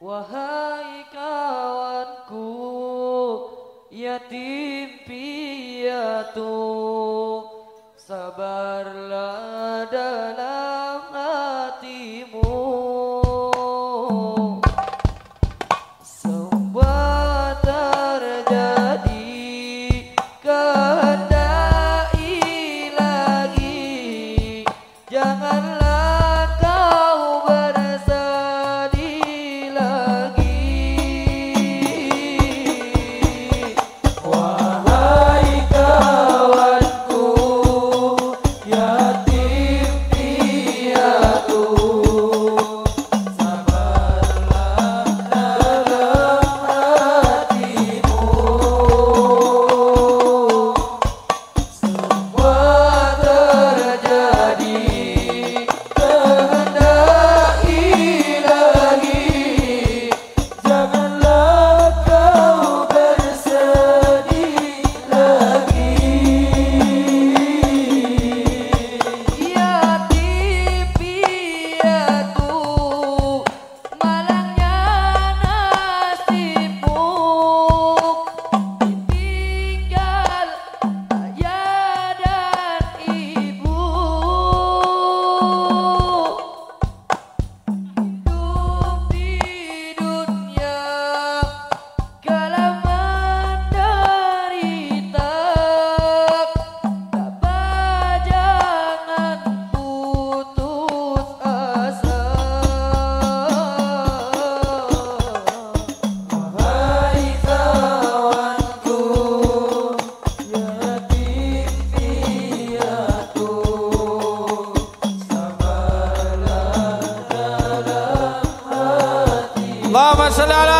Wahai kawanku yatim piatu sabarlah dalam Sabarlah dalam